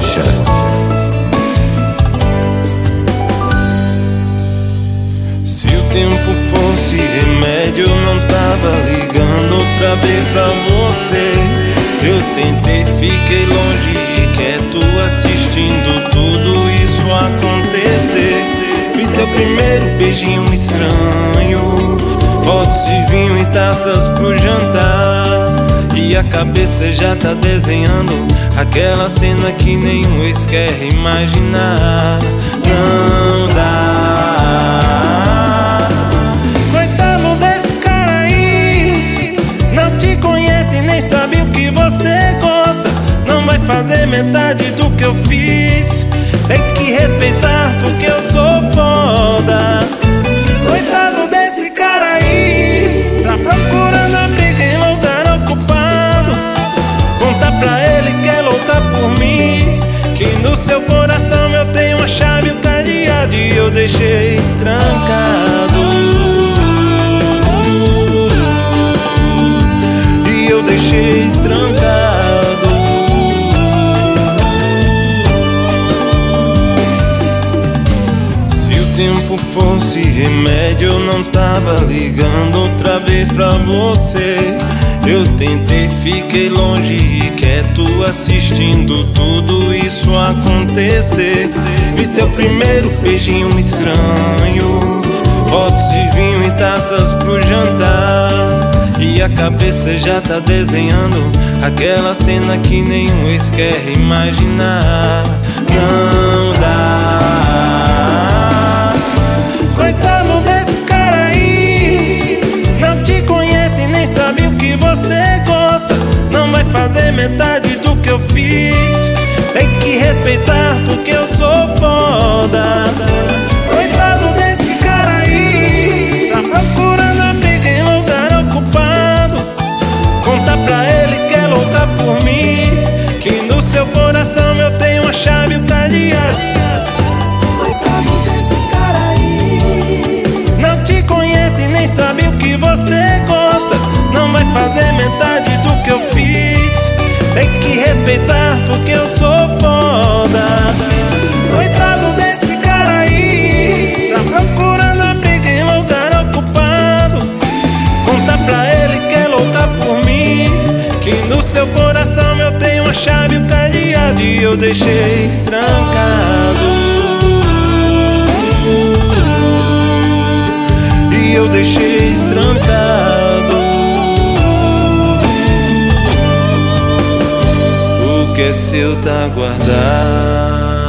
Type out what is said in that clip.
Rocha. Se o tempo fosse remédio, eu não tava ligando outra vez pra você. Eu tentei, fiquei longe e quieto, assistindo tudo isso acontecer. Vi seu primeiro beijinho estranho, fotos de vinho e taças pro jantar. E a cabeça já tá desenhando aquela cena que nenhum ex quer imaginar. Não dá. Coitado desse cara aí, não te conhece nem sabe o que você gosta. Não vai fazer metade do que eu fiz. Tem que respeitar eu deixei trancado. E eu deixei trancado. Se o tempo fosse remédio, eu não tava ligando outra vez pra você. Eu tentei, fiquei longe e quieto, assistindo tudo isso acontecer. Vi seu primeiro beijinho estranho, fotos de vinho e taças pro jantar. E a cabeça já tá desenhando aquela cena que nenhum ex quer imaginar. Que eu fiz. Tem que respeitar porque eu sou foda. Coitado desse cara aí, tá procurando a briga em lugar ocupado. Conta pra porque eu sou foda. Coitado desse cara aí. Tá procurando a briga em lugar ocupado. Conta pra ele que é louca por mim. Que no seu coração eu tenho a chave o cadeado. E eu deixei trancado. O que seu tá guardado.